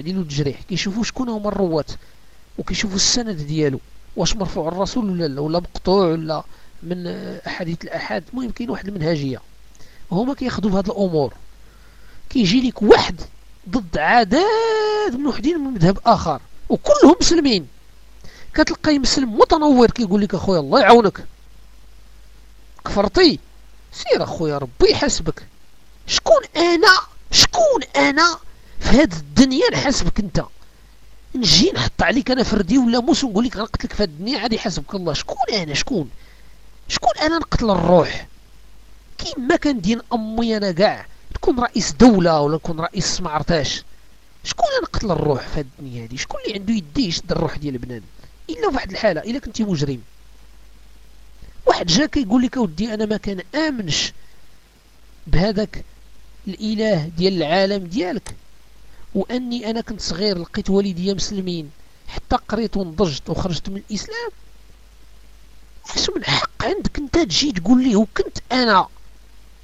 التعديل والتجريح. كيشوفوا شكون هما الرواة وكيشوفوا السند ديالو واش مرفوع الرسول ولا لا ولا مقطوع ولا من أحاديث الأحاد. المهم كاين واحد المنهجية. هما كياخذوا بهاد الأمور. كيجي لك واحد ضد عدد من وحدين من مذهب آخر وكلهم مسلمين. كتلقاي مسلم متنور كيقول لك أخويا الله يعاونك. كفرتي؟ سير أخويا ربي يحاسبك. شكون أنا؟ شكون أنا في هاد الدنيا نحاسبك انت. نجي نحط عليك أنا فردي ولا موس ونقول لك غنقتلك في هاد الدنيا عادي يحاسبك الله. شكون أنا؟ شكون؟ شكون أنا نقتل الروح؟ كيما كان دين أمي أنا كاع. تكون رئيس دولة ولا نكون رئيس ما عرفتاش شكون أنا نقتل الروح في هاد الدنيا هادي؟ شكون اللي عنده يديه يشد الروح ديال بنادم إلا في واحد الحالة إلا كنتي مجرم. واحد جا كيقول لك أودي أنا ما كان آمنش بهذاك الإله ديال العالم ديالك. وأني أنا كنت صغير لقيت والدي مسلمين. حتى قريت ونضجت وخرجت من الإسلام. اش من حق عندك أنت تجي تقول لي وكنت أنا؟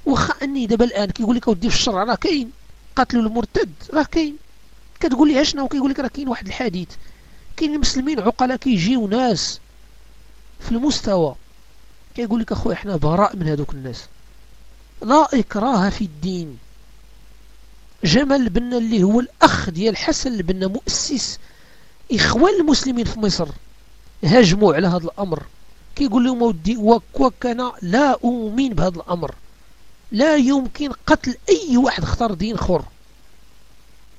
واخا أني دابا الآن كيقول لك أودي في الشرع راه كاين. قتلوا المرتد راه كاين. كتقول لي شنو كيقول لك راه كاين واحد الحديث. كاين المسلمين عقلاء كيجيو ناس في المستوى. كيقول لك أخويا إحنا براء من هذوك الناس. لا اكراه في الدين. جمال البنا اللي هو الأخ ديال حسن البنا مؤسس إخوان المسلمين في مصر. هاجموا على هذا الأمر. كيقول لهم ودي وكان لا أؤمن بهذا الأمر. لا يمكن قتل أي واحد اختار دين آخر.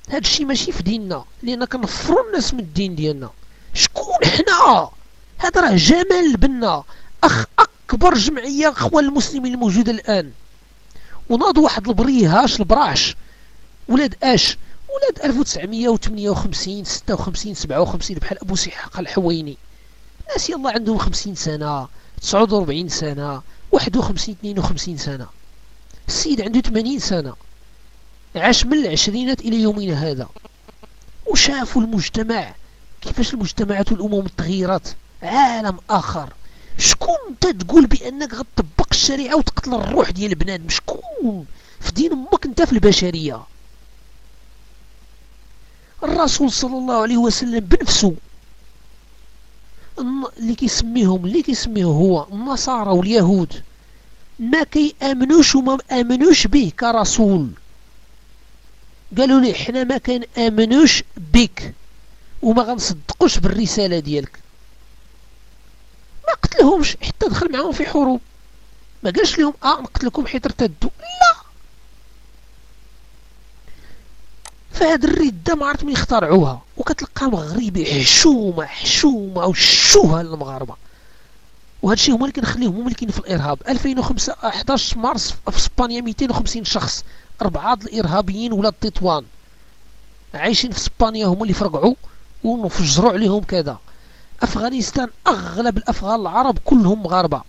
هذا الشيء ماشي في ديننا لأن كنفروا الناس من الدين ديالنا. شكون حنا؟ هذا راه جمال البنا أخ أكبر جمعية إخوان المسلمين الموجودة الآن. وناض واحد البريهاش البراش. ولاد اش؟ ولاد 1958 56 57 بحال أبو سحاق الحويني. ناس يلا عندهم 50 سنة 49 سنة 51 52 سنة. السيد عنده 80 سنة. عاش من العشرينات إلى يومنا هذا. وشافوا المجتمع كيفاش المجتمعات والأمم تغيرت؟ عالم آخر. شكون أنت تقول بأنك غتطبق الشريعة وتقتل الروح ديال بنادم شكون؟ في دين أمك أنت في البشرية. الرسول صلى الله عليه وسلم بنفسه. اللي كيسميهم اللي كيسميه هو النصارى واليهود. ما كيأمنوش وما آمنوش به كرسول. قالوا لي حنا ما كنأمنوش بك وما غنصدقوش بالرسالة ديالك. ما قتلهمش حتى دخل معاهم في حروب. ما قالش لهم آه نقتلكم حيت ارتدوا. لا! فهاد الردة ما عرفت من يخترعوها. وكتلقى مغربي حشومة حشومة وشوها للمغاربة. وهذا الشيء هما اللي كنخليهم هما اللي كاين في الإرهاب. 2005 11 مارس في إسبانيا 250 شخص. أربعة الإرهابيين ولاد تطوان. عايشين في إسبانيا هما اللي فرقعوا ونفجروا عليهم كذا. أفغانستان أغلب الأفغان العرب كلهم مغاربة.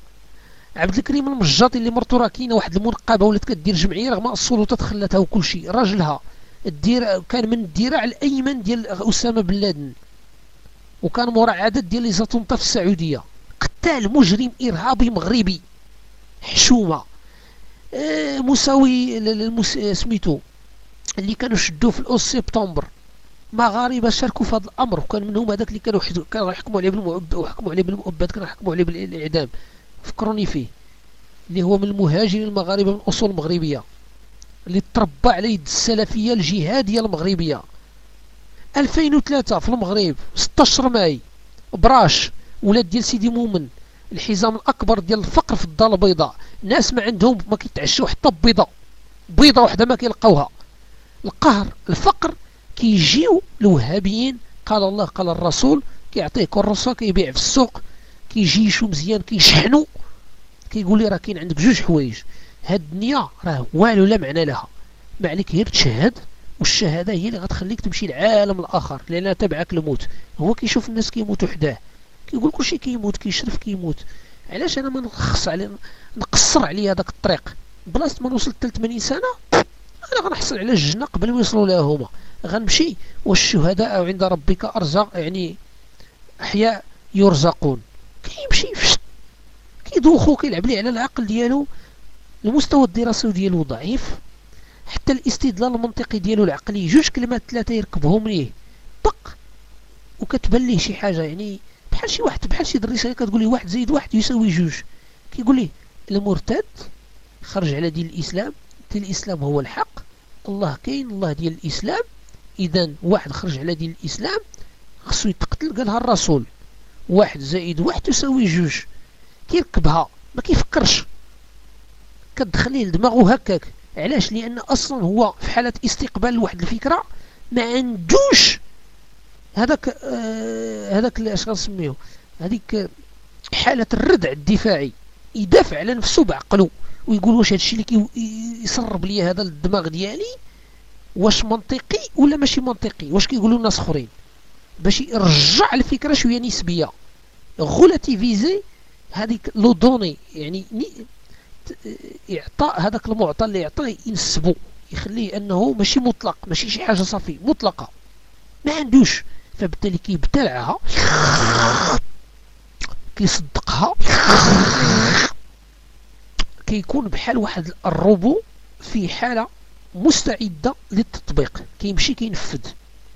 عبد الكريم المجاطي اللي مرتو راه كاينة واحد المنقبه ولات كدير جمعية رغم السلطات خلاتها وكل شيء راجلها. الدير كان من الذراع الأيمن ديال أسامة بن لادن. وكان مورا عدد ديال لي في السعودية. قتال مجرم إرهابي مغربي. حشومة. آه مساوي سميتو. اللي كانوا شدوه في الأوس سبتمبر. مغاربة شاركوا في هذا الأمر. وكان منهم هذاك اللي كانوا كانوا يحكموا عليه بالمؤبد وحكموا عليه بالمؤبد كانوا يحكموا عليه بالإعدام. فكروني فيه. اللي هو من المهاجرين المغاربة من أصول مغربية اللي تربى على يد السلفية الجهادية المغربية. 2003 في المغرب 16 ماي براش ولاد ديال سيدي مومن الحزام الأكبر ديال الفقر في الدار البيضاء. ناس ما عندهم ما كيتعشوا حتى بيضة بيضة وحدة ما كيلقاوها. القهر الفقر كيجيو الوهابيين قال الله قال الرسول كيعطيه كروسة كيبيع في السوق كيجيشو مزيان كيشحنوا كيقول لي راه كاين عندك جوج حوايج. هاد الدنيا راه والو لا معنى لها. ما عليك غير تشهد والشهادة هي اللي غتخليك تمشي للعالم الآخر لأن تبعك الموت هو كيشوف الناس كيموتوا حداه كيقول كلشي كيموت كيشرف كيموت. علاش أنا ما نخص على نقصر عليا هذاك الطريق؟ بلاصة ما نوصل حتى 80 سنة؟ أنا غنحصل على الجنة قبل ما يوصلوا لها هما. غنمشي والشهداء عند ربك أرزاق يعني أحياء يرزقون. كيمشي كيدوخو كيلعب لي على العقل ديالو. المستوى الدراسي ديالو ضعيف حتى الاستدلال المنطقي ديالو العقلي جوج كلمات ثلاثة يركبهم ليه وكتبان ليه شي حاجة. يعني بحال شي واحد بحال شي دريسة كتقول ليه واحد زائد واحد يساوي جوج. كيقول ليه المرتد خرج على دين الإسلام دين الإسلام هو الحق الله كاين الله ديال الإسلام. إذا واحد خرج على دين الإسلام خصو يتقتل. قالها الرسول واحد زائد واحد يساوي جوج. كيركبها ما كيفكرش. كتدخليه لدماغه هكاك. علاش؟ لأن أصلا هو في حالة استقبال واحد الفكرة ما عندوش هذاك آه هذاك اش غنسميو هذيك حالة الردع الدفاعي. يدافع على نفسه بعقله ويقول واش هادشي اللي كيسرب لي هذا الدماغ ديالي واش منطقي ولا ماشي منطقي؟ واش كيقولوا الناس أخرين؟ باش يرجع الفكرة شوية نسبية. relativiser هذيك le donné يعني اعطاء هذاك المعطى اللي يعطيه ينسبه يخليه أنه ماشي مطلق ماشي شي حاجة صافي مطلقة. ما عندوش. فبالتالي كيبتلعها كيصدقها كيكون بحال واحد الروبو في حالة مستعدة للتطبيق. كيمشي كينفذ.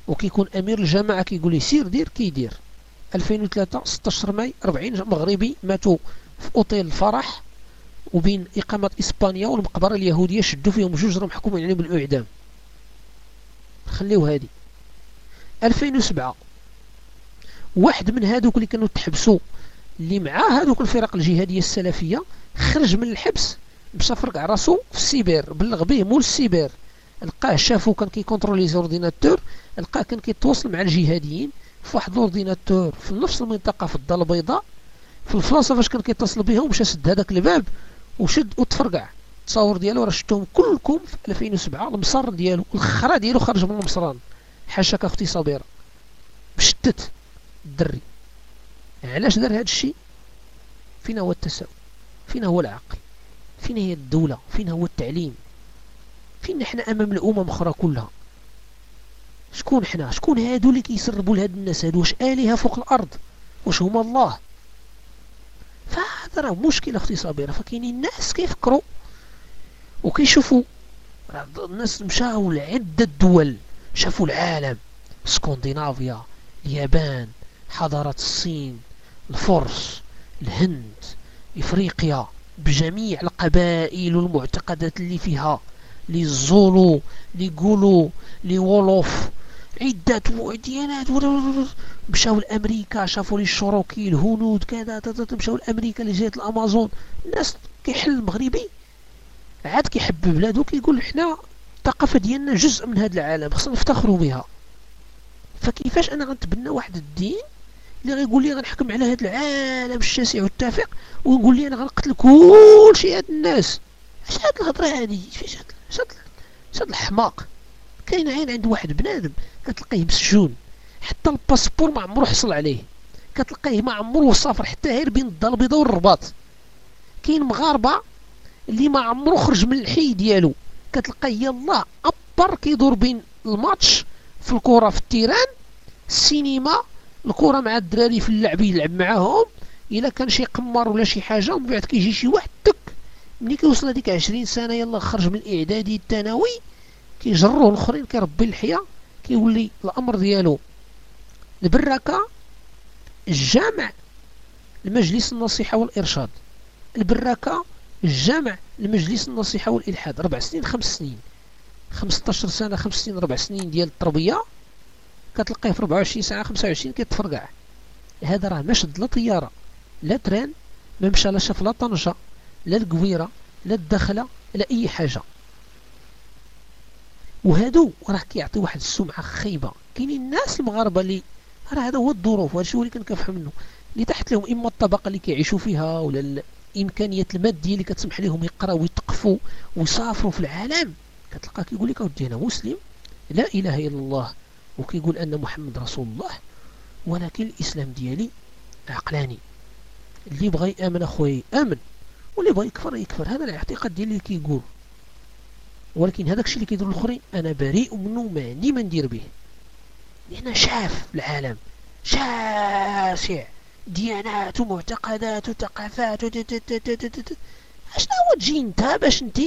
وكيكون أمير الجماعة كيقول لي سير دير كيدير. 2003 16 ماي 40 مغربي ماتوا في أوتيل الفرح. وبين إقامة إسبانيا والمقبرة اليهودية شدوا فيهم جوج راهم محكومين عليهم بالإعدام خليو هادي 2007 واحد من هادوك اللي كانوا تحبسوا اللي معاه هادوك الفرق الجهادية السلفية خرج من الحبس مشى فرقع راسو في السيبر بلغ به مول السيبر. لقاه شافو كان كيكونترولي les ordinateurs لقاه كان كيتواصل مع الجهاديين في واحد ال ordinateur في نفس المنطقة في الدار البيضاء. في البلاصة فاش كان كيتصل بهم مشى سد هذاك الباب وشد وتفرقع. التصاور ديالو راه شفتهم كلكم في 2007 المصر ديالو الخرا ديالو خرج من المصران. حاشاك أختي صابره مشتت الدري. علاش دار هذا الشيء فين هو التساؤل. فين هو العقل. فين هي الدولة. فين هو التعليم. فين إحنا أمام الأمم أخرى كلها. شكون إحنا؟ شكون هادو اللي كيسربوا لهاد الناس هادو؟ واش آلهة فوق الأرض؟ واش هما الله؟ فهذا راه مشكلة أختي صابرة فكاينين الناس كيفكروا وكيشوفوا الناس مشاو لعدة دول شافوا العالم. سكندنافيا اليابان حضارة الصين الفرس الهند إفريقيا بجميع القبائل والمعتقدات اللي فيها لي زولو لي قولو لي وولوف عدة ديانات مشاو لأمريكا شافوا لي الشروكي الهنود كذا مشاو لأمريكا لجهه الأمازون. الناس كيحل المغربي. عاد كيحب بلادو كيقول حنا الثقافة ديالنا جزء من هذا العالم خصنا نفتخروا بها. فكيفاش أنا غنتبنى واحد الدين اللي غيقول لي غنحكم على هذا العالم الشاسع والتافق ونقول لي أنا غنقتل كل شيء هاد الناس؟ اش هاد الهضرة هادي؟ فاش هاد الحماق؟ كاين عين عند واحد بنادم. كتلقيه مسجون. حتى ال passeport ما عمرو حصل عليه. كتلقيه ما عمرو سافر حتى غير بين الدار البيضاء والرباط. كاين مغاربة اللي ما عمرو خرج من الحي ديالو. كتلقاه يلا أبر كيدور بين الماتش في الكرة في التيران السينما الكرة مع الدراري في اللعب يلعب معاهم. إلا كان شي قمر ولا شي حاجة ومن بعد كيجي شي واحد تك. ملي كيوصل هذيك 20 سنة يلا خرج من الاعدادي الثانوي كيجروه الآخرين كيربي اللحيه كيولي الأمر ديالو. البراكة الجامع المجلس النصيحة والإرشاد. البراكة الجامع المجلس النصيحة والإلحاد. ربع سنين خمس سنين. 15 سنة خمس سنين ربع سنين ديال التربية. كتلقاه في 24 ساعة 25 كيتفرقع. هذا راه ما شد لا طيارة لا تران ما مشى لا شاف لا طنجة لا القويره لا الدخله لا أي حاجة. وهادو راه كيعطي واحد السمعة خايبة. كاينين الناس المغاربة اللي راه هذا هو الظروف وهذا الشيء اللي كنكافحوا منه. اللي تحت لهم إما الطبقة اللي كيعيشوا فيها ولا الإمكانيات المادية اللي كتسمح لهم يقراو ويتقفوا ويسافروا في العالم. كتلقى كيقول لك أودي أنا مسلم لا إله إلا الله. وكيقول أن محمد رسول الله ولكن الإسلام ديالي عقلاني. اللي بغى يأمن أخويا يأمن واللي بغى يكفر يكفر. هذا الاعتقاد ديالي كيقول. ولكن هذاك الشيء اللي كيديروا الاخرين أنا بريء منه ما عندي ما ندير به. لأن شاف العالم شاسع. ديانات ومعتقدات وثقافات اشنا هو تجي انت باش أنت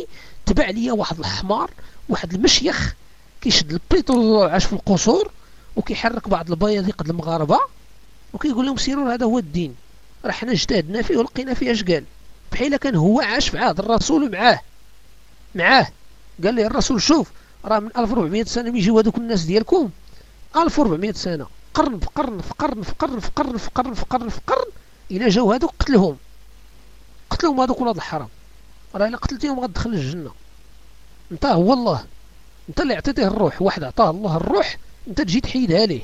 تبع ليا واحد الحمار واحد المشيخ كيشد البيترول عاش في القصور وكيحرك بعض البياضيق المغاربة وكيقول لهم سيروا هذا هو الدين. راه حنا اجتهدنا فيه ولقينا فيه اش قال بحال كان هو عاش في عهد الرسول معاه. معاه. قال لي الرسول شوف راه من 1400 سنة يجيو هذوك الناس ديالكم. 1400 سنة قرن في قرن في قرن في قرن في قرن في قرن في قرن في قرن إلى جاو هذوك قتلهم. قتلهم هذوك ولاد الحرام. راه إلا قتلتيهم غتدخل الجنة. أنت هو الله أنت اللي عطيتيه الروح واحد عطاه الله الروح أنت تجي تحيدها ليه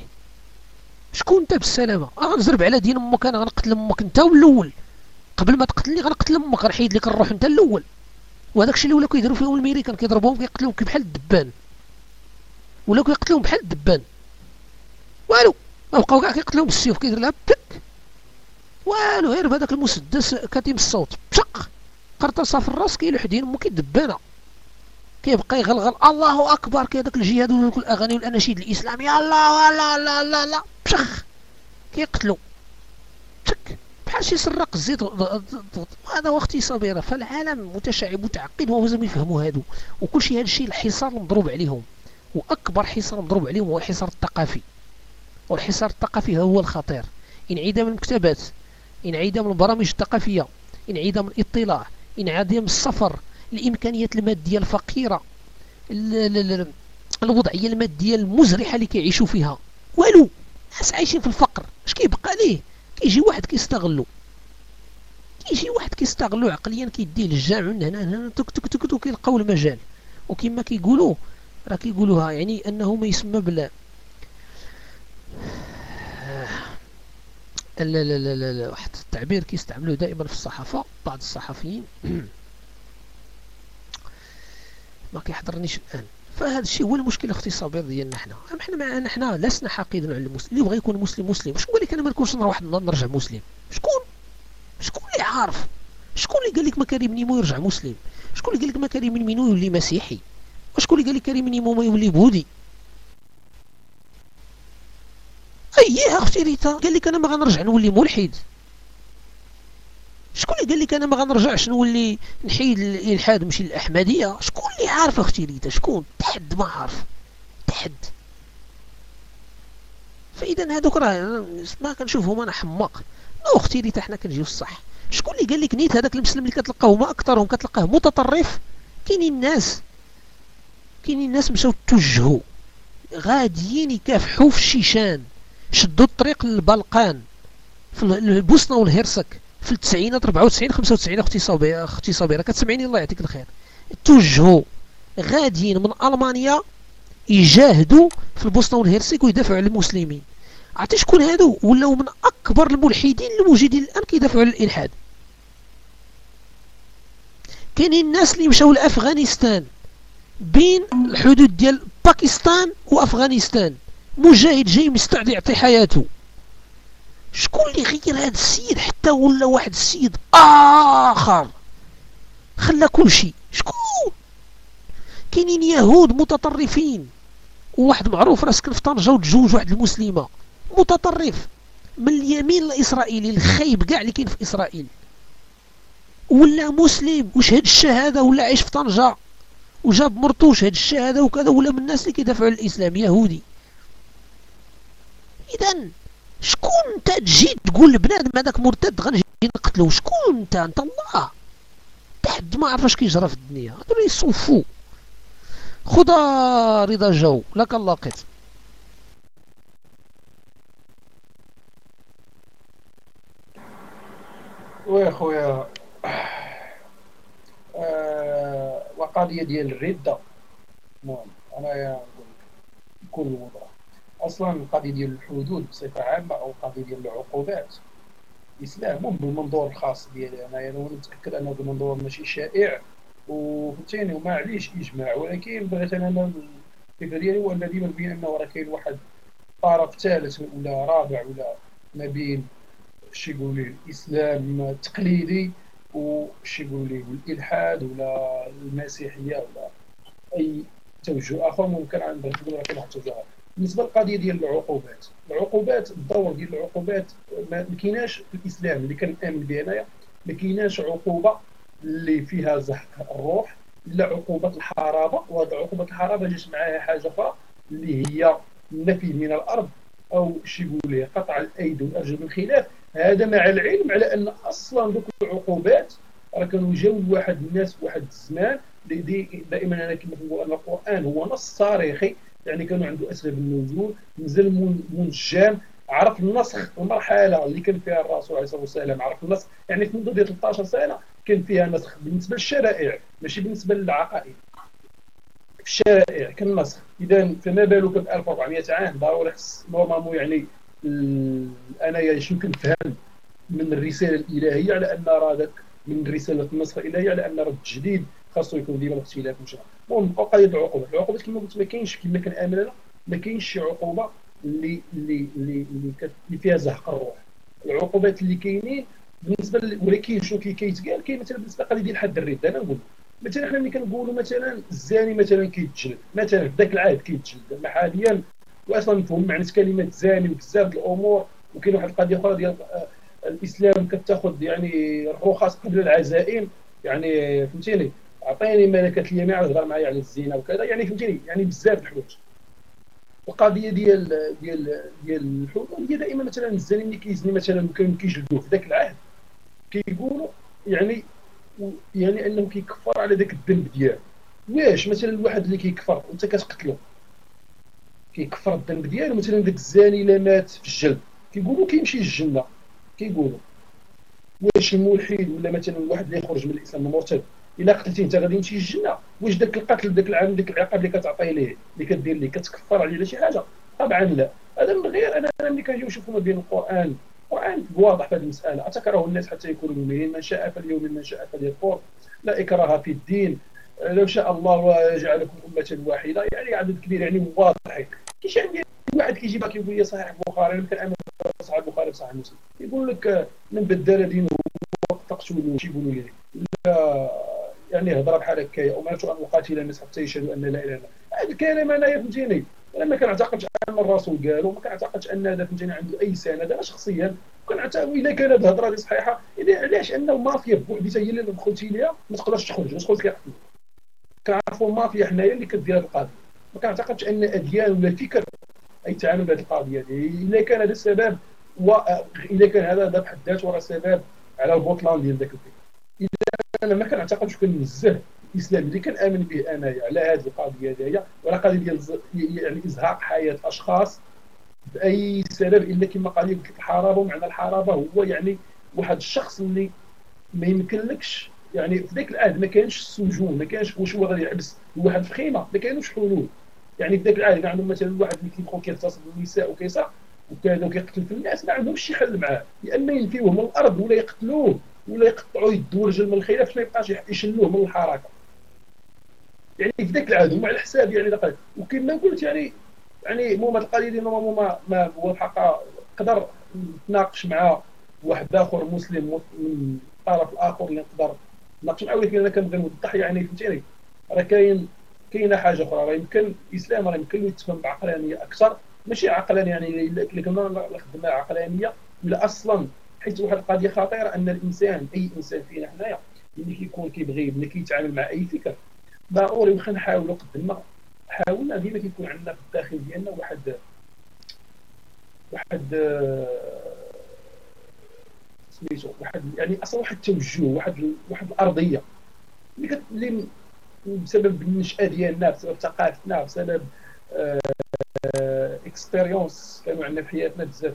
شكون أنت بالسلامة؟ غنزرب على دين أمك أنا غنقتل أمك. أنت والاول قبل ما تقتلني غنقتل أمك غنحيد لك الروح. أنت الأول. وهذاك الشيء اللي ولاو كيديروا فيهم الميريكان كيضربوهم كيقتلوهم بحال الدبان. ولاو كيقتلوهم بحال الدبان. والو بقاو كاع كيقتلوهم بالسيوف كيدير لها بك. والو غير بهذاك المسدس كتيم الصوت. بشق قرطاسه في الراس كيلوح دين أمك دبانه كيبقى يغلغل. الله أكبر! كي هذاك الجهاد ودوك الاغاني والأناشيد الإسلامية. الله لا لا لا لا بشخ كيقتلوا تك بحال شي سراق الزيت هذا هو اختصابي فالعالم متشعب متعقد وهو لازم يفهموا هادو. وكل شيء هذا الشيء الحصار مضروب عليهم. وأكبر حصار مضروب عليهم هو الحصار الثقافي. والحصار الثقافي هو الخطير. انعدام المكتبات انعدام البرامج الثقافية انعدام الاطلاع انعدام السفر الإمكانيات المادية الفقيرة الوضعية المادية المزرحة اللي كيعيشوا فيها. والو ناس عايشين في الفقر. اش كيبقى ليه؟ كيجي واحد كيستغلو. كيجي واحد كيستغلو عقليا كيديه للجامع من هنا هنا تك تك تك كيلقاو المجال. وكما كيقولوا راه كيقولوها يعني أنه ما يسمى بلا لا لا لا لا, لا. واحد التعبير كيستعملوه دائما في الصحافة بعض الصحفيين. ما كيحضرنيش الآن. فهذا الشيء هو المشكل أختي ديالنا حنا حنا معنا حنا لسنا حاقدين على المسلم. اللي بغى يكون مسلم مسلم. شكون قال لك أنا ما نكونش نروح نرجع مسلم؟ شكون؟ شكون اللي عارف؟ شكون اللي قال لك ما كريم نيمو يرجع مسلم؟ شكون اللي قال لك ما كريم نيمو يولي مسيحي؟ وشكون اللي قال لك كريم نيمو ما يولي بوذي؟ اييه أختي ريتا قال لك أنا ما غنرجع نولي ملحد. شكون اللي قال لك أنا ما غنرجعش نولي نحيد الإلحاد نمشي للاحمديه شكون اللي عارف أختي ريتا؟ شكون؟ تحد ما عارف. تحد. فإذا هذوك راه ما كنشوفهم أنا حماق. أختي ريتا حنا كنجيو الصح. شكون اللي قال لك نيت هذاك المسلم اللي كتلقاه ما أكثرهم كتلقاه متطرف؟ كاينين الناس. كاينين الناس مشاو توجهوا. غاديين يكافحوا في الشيشان. شدوا الطريق للبلقان في البوسنة والهرسك. في التسعينات 94 95 أختي صابره أختي صابره كتسمعيني الله يعطيك الخير. توجهوا غاديين من ألمانيا يجاهدوا في البوسنة والهرسك ويدافعوا على المسلمين. عرفتي شكون هادو؟ ولاو من أكبر الملحدين الموجودين الآن كيدافعوا على الإلحاد. كاينين الناس اللي مشاو لأفغانستان بين الحدود ديال باكستان وأفغانستان. مجاهد جاي مستعد يعطي حياته. شكون اللي غير هذا السيد؟ حتى ولا واحد السيد آخر. خلى كل شيء. شكون؟ كاينين يهود متطرفين. وواحد معروف راه في طنجة وتزوج واحد المسلمة. متطرف. من اليمين الإسرائيلي الخايب كاع اللي كاين في إسرائيل. ولا مسلم. وشهد الشهادة ولا عايش في طنجة؟ وجاب مرتو شهد الشهادة وكذا؟ ولا من الناس اللي كيدافعوا على الإسلام؟ يهودي. اذا شكون انت تجي تقول لبنادم هذاك مرتد غنجي نقتلو؟ شكون انت؟ انت الله. تحد ما عرف اش كيجرى في الدنيا. هادو يصوفوا خذ رضا جو لك اللاقط وي خويا. آه القضية ديال الردة. المهم انايا نقول كل وضع أصلا القضية ديال الحدود بصفة عامة أو القضية ديال العقوبات. الاسلام مو بالمنظور الخاص ديالي أنايا أنا متأكد انه المنظور ماشي شائع. وثاني وما عليش إجماع ولكن بغيت أنا الفكرة ديالي هو ان ديما نبين انه راه كاين واحد طرف ثالث ولا رابع ولا ما بين شي يقول الإسلام التقليدي وشي يقول الالحاد ولا المسيحية ولا أي توجه آخر. ممكن عند نقول راه واحد التوجه بالنسبة للقضية ديال العقوبات. العقوبات الدور ديال العقوبات ما كايناش في الإسلام اللي كنامن به أنايا ما كايناش عقوبة اللي فيها زحف الروح إلا عقوبة الحرابة وهذه عقوبة الحرابة جات معاها حاجة أخرى اللي هي النفي من الأرض أو شي يقول لي قطع الأيدي والأرجل من خلاف. هذا مع العلم على أن أصلا ذوك العقوبات راه كانوا جاو لواحد الناس واحد الزمان دائما أنا كما نقول أن القرآن هو نص تاريخي يعني كانوا عنده أسباب النزول نزل منجم عرف النسخ المرحله اللي كان فيها الرسول عليه الصلاة والسلام عرف النسخ. يعني في ديال 13 سنة كان فيها نسخ بالنسبة للشرائع ماشي بالنسبة للعقائد. في الشرائع كان نسخ. إذا فما بالك ب 1400 عام ضروري خص normalement يعني انايا شنو كنفهم من الرسالة الإلهية على أن راه من رسالة النسخ الإلهية على أن راه التجديد خاصو يكون ديما الاختلاف مش المهم بقاو قضيه العقوبات العقوبات كما قلت ما كاينش كما كنامن أنا ما كاينش شي عقوبه اللي اللي اللي اللي فيها زهق الروح العقوبات اللي كاينين بالنسبة. ولكن شنو كي كيتقال كاين مثلا بالنسبة لقضيه ديال حد الرده أنا نقول مثلا حنا ملي كنقولوا مثلا الزاني مثلا كيتجلد مثلا في ذاك العهد كيتجلد حاليا واصلا نفهم معنى كلمه زاني وبزاف الأمور وكاين واحد القضية أخرى ديال آه، الاسلام كتاخذ يعني الرخص قبل العزائم يعني فهمتيني عطيني ملكة اليمين هضر معايا على الزينة وكذا. يعني فهمتيني يعني بزاف الحوايج القضية ديال ديال ديال الحلول هي دائما مثلا الزاني ملي كيزني مثلا وكان كيجلدوه في ذاك العهد كيقولوا يعني يعني انه كيكفر على ذاك الذنب ديالو. واش مثلا الواحد اللي كيكفر وانت كتقتلو. كيكفر الذنب ديالو مثلا ذاك الزاني إلا مات في الجلد. كيقولوا كيمشي للجنة كيقولوا. واش الملحد ولا مثلا واحد اللي يخرج من الإسلام مرتد؟ إلا قتلتيه أنت غادي يمشي للجنة. واش داك القتل داك العام داك العقاب اللي كتعطيه ليه؟ اللي كدير ليه؟ كتكفر عليه ولا شي حاجة؟ طبعا لا. هذا من غير أنا ملي كنجيو نشوفوا ما بين القرآن القرآن واضح في هذه المسألة. أتكره الناس حتى يكونوا مؤمنين؟ من شاء فليؤمن من شاء فليكفر. لا إكراه في الدين. لو شاء الله جعلكم أمة واحدة. يعني عدد كبير يعني واضح. كيش عندي؟ واحد كيجي باك يقول لي صحيح البخاري أنا صحيح البخاري صحيح مسلم. يقول لك من بدل دينه تقتلوا شي يقولوا لي لا. يعني هضره بحال هكايا امرت أن اقاتل الناس حتى يشهدوا أن لا إله إلا الله. هذا الكلام أنا فهمتيني أنا ما كنعتقدش أن الرسول قال وما كنعتقدش أن هذا فهمتيني عنده أي سند. أنا شخصيا كنعتقد الا كانت الهضرة دي صحيحة علاش أن المافيا بوحديتها هي اللي دخلتي ليها ما تقدرش تخرج تدخل كيقتلوا كنعرفوا المافيا حنايا اللي كدير هذه القضية. ما كنعتقدش أن أديان ولا فكر أي تعامل بهذه القضية. دي الا كان هذا السبب و الا كان هذا بحد ذاته راه سبب على البطلان ديال ذاك الفكر. أنا ما كنعتقدش كنزه الاسلام اللي كنامن به أنايا على هذه القضية هذيا ولا قضيه ديال يعني ازهاق حياة أشخاص بأي سبب إلا كما قال لك الحرابة ومعنى الحرابة هو يعني واحد الشخص اللي ما يمكنلكش يعني في ذاك العهد ما كانش السجون ما كانش واش هو غادي يحبس واحد في خيمة ما كانوش حلول. يعني في ذاك العهد كان عندهم مثلا واحد اللي كيدخل كيغتصب النساء وكيسرق وكذا وكيقتل في الناس ما عندهمش شي حل معاه يا إما ينفيوه من الأرض ولا يقتلوه. ولا يقطعوا يدوا رجل من الخلاف باش ما يبقاش يشلوه من الحركة. يعني في ذاك العهد هما على حساب يعني دقيق وكما قلت يعني يعني هذه القضية ديال ما ما هو الحق نقدر نتناقش مع واحد آخر مسلم من الطرف الآخر اللي نقدر نتناقش معاه ولكن أنا كنبغي نوضح يعني فهمتيني راه كاين كاينة حاجة أخرى راه يمكن الإسلام راه يمكن يتفهم بعقلانية أكثر ماشي عقلانية يعني اللي كنا نخدمها عقلانية ولا أصلا حيت واحد القضية خطيرة أن الإنسان أي إنسان فينا حنايا ملي كيكون كيبغي ملي كيتعامل مع أي فكر ضروري واخا نحاولوا قد ما حاولنا ديما كيكون عندنا في الداخل ديالنا واحد واحد سميتو واحد يعني أصلا واحد التوجه واحد واحد الأرضية. اللي اللي بسبب النشأة ديالنا بسبب ثقافتنا بسبب اكسبيريونس كانوا عندنا في حياتنا بزاف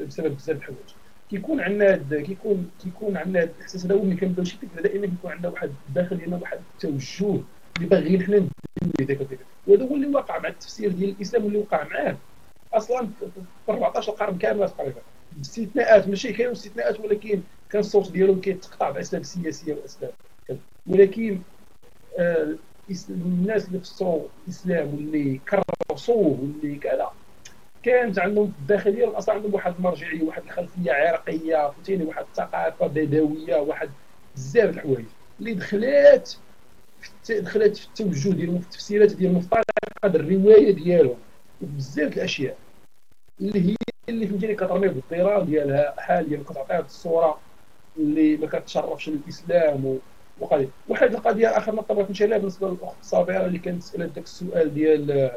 بسبب بزاف الحوايج. كيكون عندنا كيكون كيكون عندنا الإحساس هذا. ملي كنبداو شي فكرة دائما كيكون عندنا واحد الداخل ديالنا واحد التوجه اللي باغيين حنا نديرو ذاك الفكر. وهذا هو اللي وقع مع التفسير ديال الإسلام واللي وقع معاه. أصلا في 14 قرن كامل تقريبا باستثناءات ماشي كاينوا استثناءات ولكن كان الصوت ديالهم كيتقطع باسباب سياسيه واسباب ولكن آه الناس اللي فسروا الإسلام واللي كرسوه واللي كذا كانت عندهم في الداخلية أصلا عندهم واحد المرجعية واحد الخلفية عرقيه فهمتيني؟ واحد الثقافة بدوية واحد بزاف د الحوايج. اللي دخلات دخلت في التوجه ديالهم في التفسيرات ديالهم في طريقة الرواية ديالهم. بزاف الأشياء. اللي هي اللي فهمتيني كترمي بالضرار ديالها حاليا كتعطيها الصورة اللي ما كتشرفش الاسلام وقضية. واحد القضية آخر نقطة بغيت نشير لها بالنسبة للأخت صابرة اللي كانت تسال ذاك السؤال ديال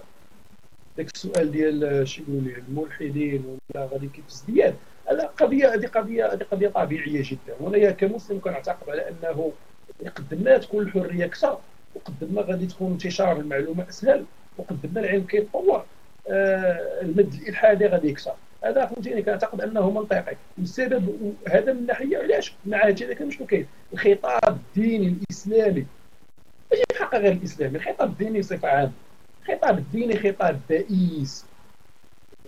داك السؤال ديال شي يقولوا لي الملحدين ولا غادي كيف الزياد هذا قضيه هذه قضيه هذه قضية طبيعية جدا. وأنا كمسلم كنعتقد على أنه قدمنا تكون الحرية أكثر وقدمنا غادي تكون انتشار المعلومة أسهل وقدمنا العلم كيتطور. آه المد الإلحادي غادي يكثر هذا فهمتيني؟ كنعتقد أنه منطقي. والسبب هذا من ناحية علاش؟ مع هذا كان شنو كاين؟ الخطاب الديني الإسلامي. ماشي بحق غير الإسلامي الخطاب الديني بصفة عامة. الخطاب الديني خطاب بائس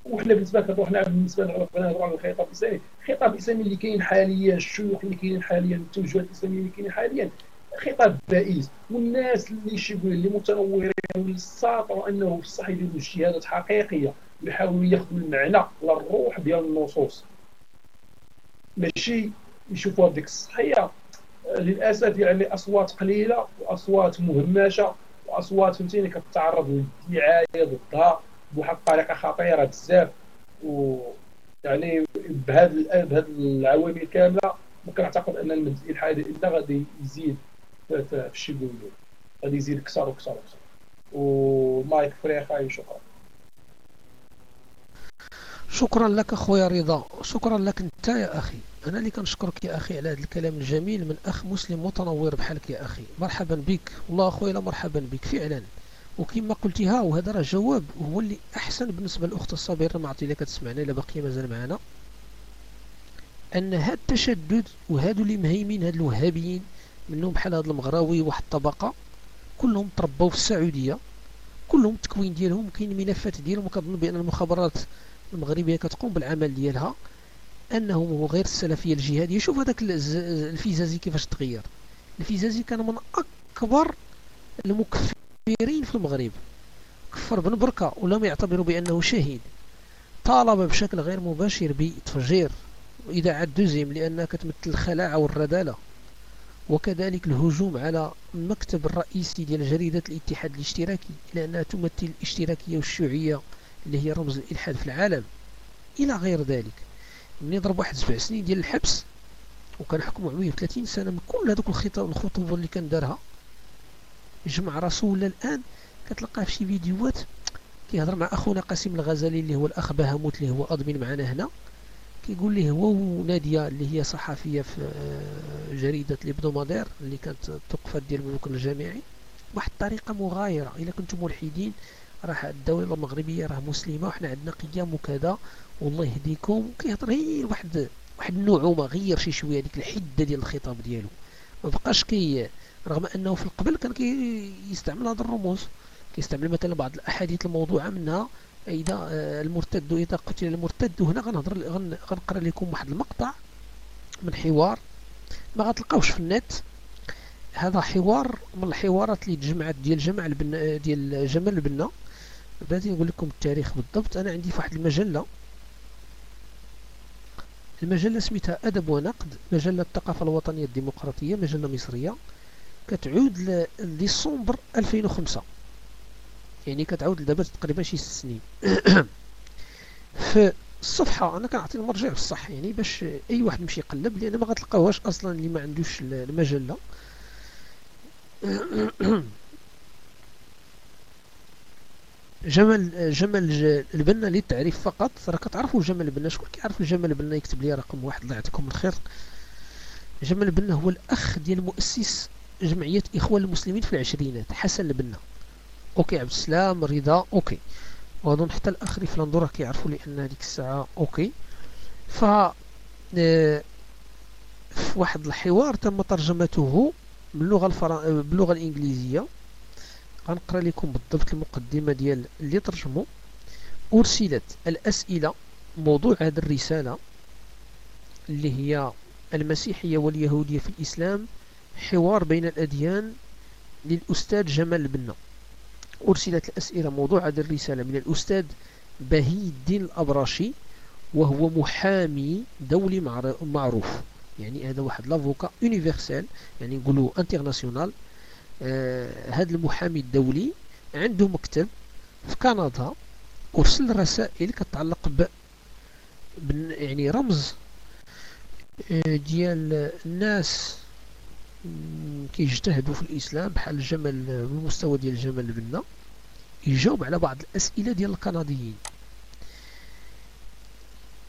وحنا بالنسبة لنا حنا بالنسبة لنا على الخطاب الاسلامي الخطاب الاسلامي اللي كاين حاليا الشيوخ اللي كاينين حاليا التوجهات الإسلامية اللي كاينين حاليا خطاب بائس والناس اللي شبه اللي متنورين واللي استطاعوا انه الصح يديروا اجتهادات حقيقية ويحاولوا ياخذوا المعنى للروح ديال النصوص. ماشي يشوفوا هذيك الصحيه للأسف يعني أصوات قليلة وأصوات مهمشة. واصوات فهمتيني؟ كتعرض للدعاية ضدها. بواحد الطريقة خطيرة بزاف. و يعني بهذا بهذه العوامل كاملة ممكن أعتقد أن المد الالحادي إلا غادي يزيد في الشيء اللي غادي يزيد أكثر وأكثر وأكثر. ومايك فريخا شكرا. شكرا لك أخويا رضا. شكرا لك أنت يا أخي. أنا اللي كنشكرك يا أخي على هذا الكلام الجميل من أخ مسلم متنور بحالك يا أخي. مرحبا بك. والله أخويا مرحبا بك. فعلا. وكما قلتيها وهذا راه جواب هو اللي أحسن بالنسبة للأخت الصابره ما عرفتي إلا كتسمعنا إلا باقية مازال معنا أن هذا التشدد وهادو اللي مهيمين هاد الوهابيين منهم بحال هاد المغراوي واحد الطبقة كلهم تربوا في السعودية كلهم التكوين ديالهم كاين ملفات ديالهم وكنظن بأن المخابرات المغربية كتقوم بالعمل ديالها. انهم غير السلفية الجهادية. شوف هذاك الفيزازي كيفاش تغير. الفيزازي كان من أكبر المكفرين في المغرب. كفر بن بركة ولم يعتبروا بأنه شهيد. طالب بشكل غير مباشر بتفجير. اذاعه دوزيم لأنها كتمثل الخلاعه والردالة. وكذلك الهجوم على المكتب الرئيسي ديال جريدة الاتحاد الاشتراكي لأنها تمثل الاشتراكية والشيوعية اللي هي رمز الإلحاد في العالم. إلى غير ذلك. من ضرب واحد سبع سنين ديال الحبس وكان عليه 30 سنة من كل هذوك الخطوبة اللي كان دارها. جمع راسو ولا الآن كتلقاه في شي فيديوهات كيهضر مع أخونا قاسم الغزالي اللي هو الأخ بهاموت اللي هو أدمن معنا هنا. كيقول لي هو ونادية اللي هي صحفية في آه، جريدة ليبدومادير اللي كانت توقفت ديال الملوك الجامعي. واحد الطريقة مغايرة. إلا كنتم ملحدين راه الدولة المغربية راه مسلمة وحنا عندنا قيم وكذا. والله يهديكم كيهضر غير واحد واحد النعومة غير شي شوية ديك الحدة ديال الخطاب ديالو. ما بقاش كي رغم أنه في القبل كان كيستعمل هذا الرموز كيستعمل مثلا بعض الأحاديث الموضوعة منها إذا آه، المرتد إذا قتل المرتد وهنا غنهضر غنقرأ لكم واحد المقطع من حوار. ما غتلقاوش في النت. هذا حوار من الحوارات اللي تجمعت ديال جمع البنا ديال جمال البنا. غادي نقول لكم التاريخ بالضبط. أنا عندي في واحد المجلة المجلة سميتها أدب ونقد مجلة الثقافة الوطنية الديمقراطية مجلة مصرية كتعود لديسمبر 2005 يعني كتعاود لدابا تقريبا شي ست سنين. في الصفحة أنا كنعطي المرجع بصح يعني باش أي واحد يمشي يقلب لأن ما غتلقاوهاش أصلا اللي ما عندوش المجلة. جمل جمل البنا للتعريف فقط؟ راه كتعرفوا جمل البنا شكون كيعرف الجمل البنا؟ يكتب لي رقم واحد الله يعطيكم الخير. جمال البنا هو الأخ ديال مؤسس جمعية اخوان المسلمين في العشرينات حسن البنا. okay عبد السلام رضا okay. وأظن حتى الأخ فلاندورا كيعرفوا لأن هذيك الساعة okay. ف آه، في واحد الحوار تم ترجمته باللغة الفرن... باللغة الإنجليزية. غنقرا لكم بالضبط المقدمة ديال اللي ترجموا. أرسلت الأسئلة موضوع هذه الرسالة اللي هي المسيحية واليهودية في الإسلام حوار بين الأديان للأستاذ جمال البنا أرسلت الأسئلة موضوع هذه الرسالة من الأستاذ بهي الدين الأبراشي وهو محامي دولي معروف. يعني هذا واحد لافوكا يونيفرسال يعني نقولوا انترناسيونال هذا المحامي الدولي عنده مكتب في كندا أرسل رسائل كتعلق ب يعني رمز آه، ديال الناس كيجتهدوا في الإسلام بحال الجمل بالمستوى ديال الجمل البنا يجاوب على بعض الأسئلة ديال الكنديين.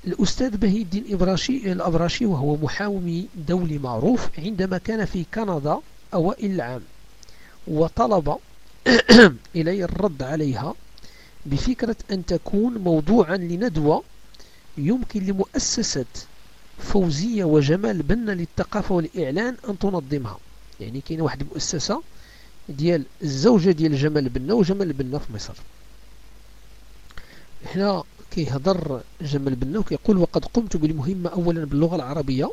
الأستاذ بهي الدين إبراشي الأبراشي وهو محامي دولي معروف عندما كان في كندا أوائل العام. وطلب إلي الرد عليها بفكرة أن تكون موضوعا لندوة يمكن لمؤسسة فوزية وجمال بنا للثقافة والإعلان أن تنظمها. يعني كاين واحد المؤسسة ديال الزوجة ديال جمال بنا وجمال بنا في مصر. هنا كيهضر جمال بنا وكيقول وقد قمت بالمهمة أولا باللغة العربية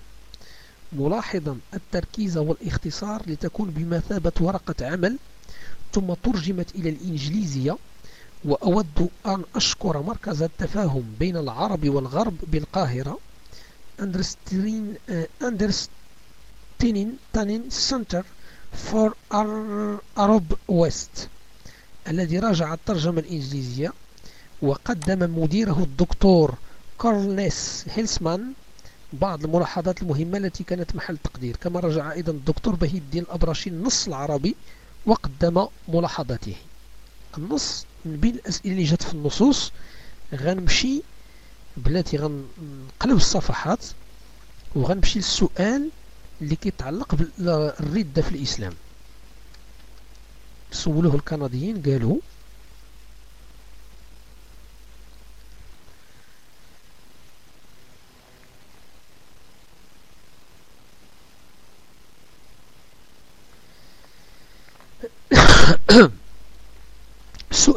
ملاحظا التركيز والاختصار لتكون بمثابة ورقة عمل ثم ترجمت إلى الإنجليزية وأود أن أشكر مركز التفاهم بين العرب والغرب بالقاهرة Understanding Center for Arab West الذي راجع الترجمة الإنجليزية وقدم مديره الدكتور كارلنس هيلسمان بعض الملاحظات المهمة التي كانت محل تقدير. كما رجع أيضا الدكتور بهي الدين الأبراشي النص العربي وقدم ملاحظاته. النص من بين الأسئلة اللي جات في النصوص غنمشي بلاتي غنقلب الصفحات وغنمشي للسؤال اللي كيتعلق بالردة في الإسلام. سولوه الكنديين قالوا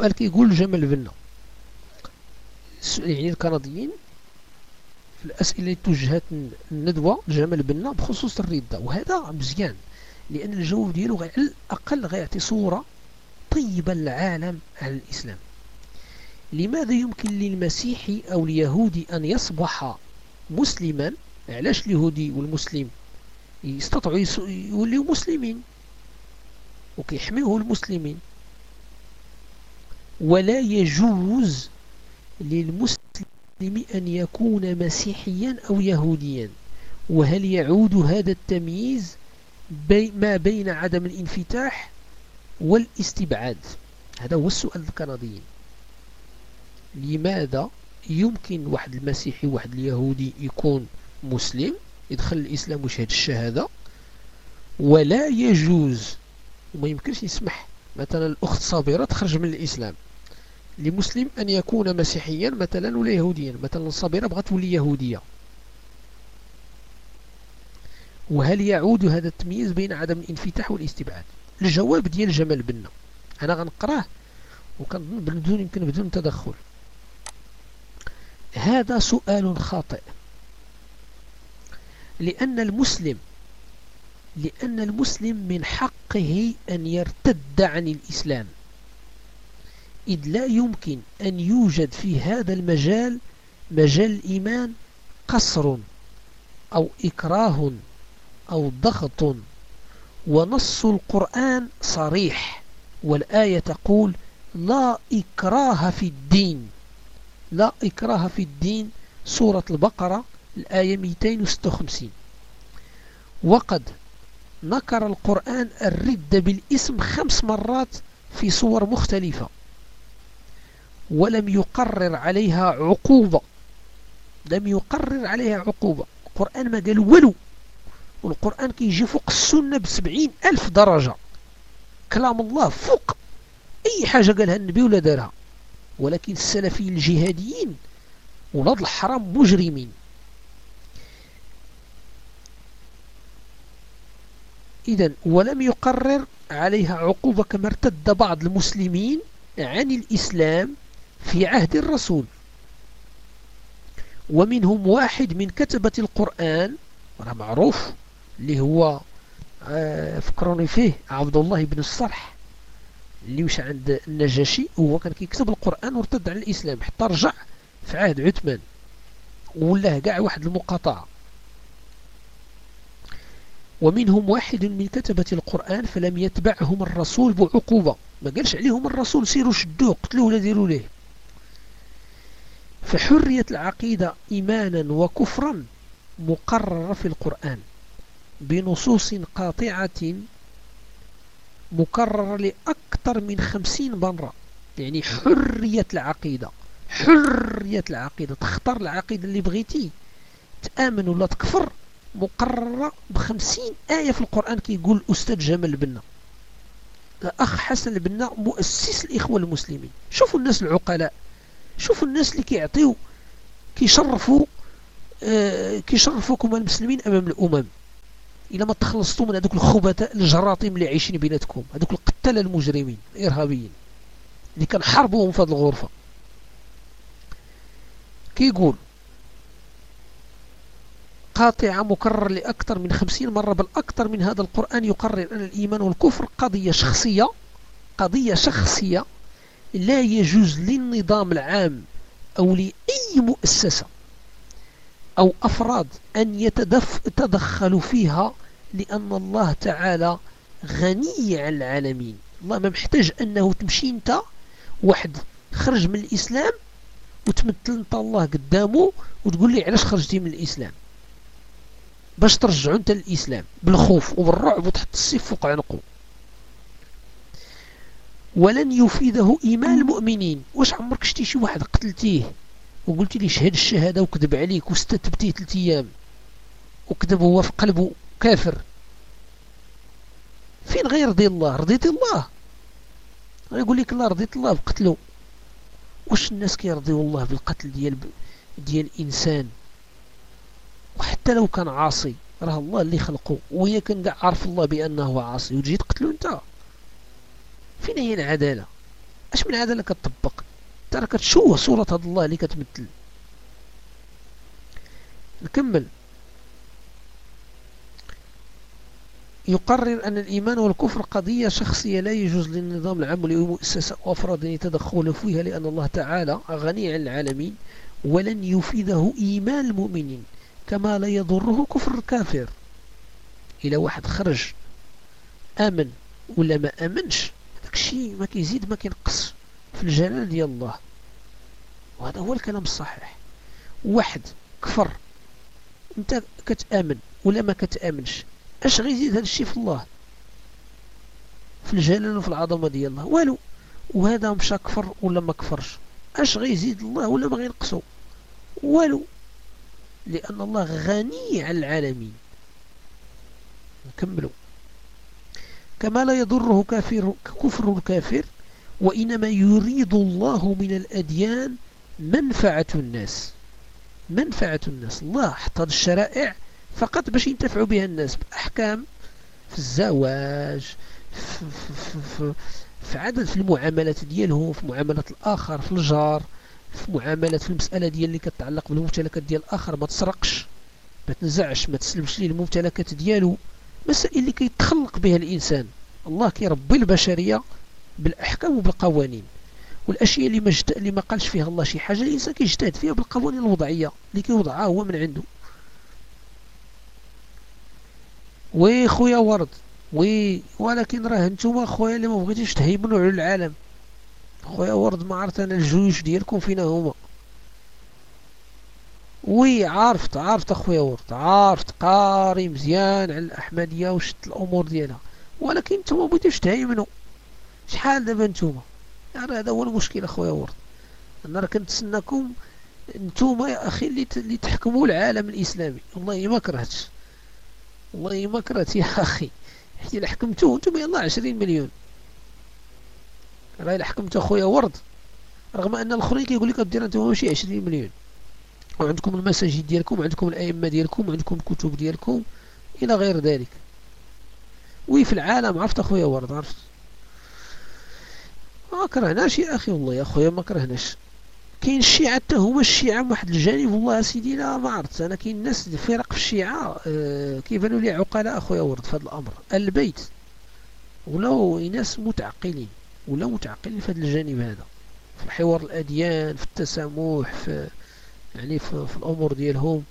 السؤال كيقول جمال بنا يعني الكنديين في الأسئلة اللي توجهت الندوة جمال بنا بخصوص الردة وهذا مزيان لأن الجواب ديالو على الأقل غيعطي صورة طيبة للعالم على الإسلام. لماذا يمكن للمسيحي أو اليهودي أن يصبح مسلما؟ علاش اليهودي والمسلم يستطيعوا يوليوا مسلمين؟ وكيحميوه المسلمين. ولا يجوز للمسلم أن يكون مسيحيا أو يهوديا. وهل يعود هذا التمييز بي ما بين عدم الانفتاح والاستبعاد؟ هذا هو السؤال الكنديين لماذا يمكن واحد المسيحي واحد اليهودي يكون مسلم يدخل الإسلام ويشهد الشهادة؟ ولا يجوز وما يمكنش يسمح. مثلا الأخت صابرة تخرج من الإسلام. لمسلم أن يكون مسيحيا مثلا ولا يهوديا. مثلا صابرة بغت تولي يهودية. وهل يعود هذا التمييز بين عدم الانفتاح والاستبعاد؟ الجواب ديال جمال بنا. أنا غنقراه وكنظن بدون يمكن بدون تدخل. هذا سؤال خاطئ. لأن المسلم لأن المسلم من حقه أن يرتد عن الإسلام. إذ لا يمكن أن يوجد في هذا المجال مجال الإيمان قصر أو إكراه أو ضغط ونص القرآن صريح والآية تقول لا إكراه في الدين لا إكراه في الدين سورة البقرة الآية 256 وقد نكر القرآن الردة بالاسم خمس مرات في صور مختلفة. ولم يقرر عليها عقوبة. لم يقرر عليها عقوبة. القرآن ما قال ولو. والقرآن كيجي فوق السنة بسبعين ألف درجة. كلام الله فوق. أي حاجة قالها النبي ولا دارها. ولكن السلفيين الجهاديين ولاد الحرام مجرمين. إذا ولم يقرر عليها عقوبة كما ارتد بعض المسلمين عن الإسلام في عهد الرسول. ومنهم واحد من كتبة القرآن راه معروف اللي هو آه، فكروني فيه عبد الله بن الصرح اللي وش عند النجاشي هو كان كيكتب القرآن وارتد عن الإسلام حتى رجع في عهد عثمان ولا كاع واحد المقاطعة. ومنهم واحد من كتبة القرآن فلم يتبعهم الرسول بعقوبة. ما قالش عليهم الرسول سيروا شدوه قتلوه ولا ديروا ليه؟ فحرية العقيدة إيمانا وكفرا مقررة في القرآن بنصوص قاطعة مكررة لأكثر من خمسين مرة يعني حرية العقيدة حرية العقيدة. تختار العقيدة اللي بغيتي. تآمن ولا تكفر مقررة بخمسين آية في القرآن كيقول الأستاذ جمال البنا الأخ حسن البنا مؤسس الإخوة المسلمين. شوفوا الناس العقلاء. شوفوا الناس اللي كيعطيو كيشرفوا آه المسلمين أمام الأمم. إلا ما تخلصتوا من هذوك الخبثاء الجراطيم اللي عايشين بيناتكم هذوك القتلة المجرمين الإرهابيين اللي كنحاربوهم في هذه الغرفة. كيقول قاطعة مكرر لأكثر من خمسين مرة بل أكثر من هذا القرآن يقرر أن الإيمان والكفر قضية شخصية قضية شخصية. لا يجوز للنظام العام أو لأي مؤسسة أو أفراد أن يتدخلوا فيها لأن الله تعالى غني عن العالمين. الله ما محتاج أنه تمشي أنت واحد. خرج من الإسلام وتمثل أنت الله قدامه وتقول لي علاش خرجتي من الإسلام؟ باش ترجعوا أنت للإسلام بالخوف وبالرعب وتحط السيف فوق عنقه. ولن يفيده إيمان المؤمنين. واش عمرك شتي شي واحد قتلتيه وقلت لي شهد الشهادة وكذب عليك واستتبتيه ثلاث أيام وكذب هو في قلبه كافر؟ فين غير رضي الله؟ رضيت الله. يقول لك الله رضيت الله بقتله. واش الناس كيرضيو الله بالقتل ديال ديال الانسان وحتى لو كان عاصي راه الله اللي خلقه وهي كان عارف الله بأنه عاصي. وتجي تقتلو أنت. فين هي العدالة؟ أش من عداله كتطبق؟ انت راه كتشوه صورة هذا الله اللي كتمثل؟ نكمل. يقرر أن الإيمان والكفر قضية شخصية لا يجوز للنظام العام ولمؤسسة وأفراد أن يتدخلوا فيها لأن الله تعالى غني عن العالمين ولن يفيده إيمان المؤمنين كما لا يضره كفر الكافر. إلى واحد خرج. آمن ولا ما آمنش؟ الشيء ما كيزيد ما كينقص في الجلال ديال الله. وهذا هو الكلام الصحيح. واحد كفر. انت كتآمن ولا ما كتآمنش؟ اش غيزيد هذا الشيء في الله؟ في الجلال وفي العظمة ديال الله. والو وهذا مشى كفر ولا ما كفرش؟ اش غيزيد الله ولا ما غينقصو؟ والو لأن الله غني عن العالمين. نكملوا كما لا يضره كافر كفر الكافر وإنما يريد الله من الأديان منفعة الناس. منفعة الناس. الله حط الشرائع فقط باش ينتفعوا بها الناس بأحكام في الزواج في, في, عدد في المعاملات ديالهم في معاملة الآخر في الجار في معاملات في المسألة ديال اللي كتعلق بالممتلكات ديال الآخر. ما تسرقش ما تنزعش ما تسلمش ليه الممتلكات ديالو. مسائل اللي كيتخلق بها الإنسان. الله كيربي البشرية بالأحكام وبالقوانين. والأشياء اللي ما, اللي ما قالش فيها الله شي حاجة الإنسان كيجتهد فيها بالقوانين الوضعية اللي كيوضعها هو من عنده. وي خويا ورد وي ولكن راه نتوما خويا اللي ما بغيتيش تهيمنوا على العالم. خويا ورد ما عرفت أنا الجيوش ديالكم فينا هما. وي عرفت عرفت أخويا ورد عرفت قاري مزيان على الأحمدية وشت الأمور ديالها. ولكن نتوما بغيتوش تهيمنوا شحال دابا نتوما؟ يعني هذا هو المشكل أخويا ورد. أنا راه كنتسناكم نتوما يا أخي اللي تحكموا العالم الإسلامي. والله ما كرهتش. والله ما كرهت يا أخي. حتى إلا حكمتوه أنتم يلا عشرين مليون. راه إلا حكمت أخويا ورد. رغم أن الآخرين كيقول لك دير أنتم ماشي عشرين مليون. وعندكم المساجد ديالكم وعندكم الأئمة ديالكم وعندكم الكتب ديالكم إلى غير ذلك. وي في العالم عرفت أخويا ورد عرفت؟ ما كرهناش يا أخي والله يا أخويا ما كرهناش. كاين الشيعة حتى هما الشيعة من واحد الجانب والله سيدي لا ما عرفت أنا كاين الناس فرق في الشيعة آه كيبانوا لي عقلاء أخويا ورد في هذا الأمر. البيت. ولاو ناس متعقلين ولا متعقلين في هذا الجانب هذا. في حوار الأديان في التسامح في يعني في, في الأمور ديالهم.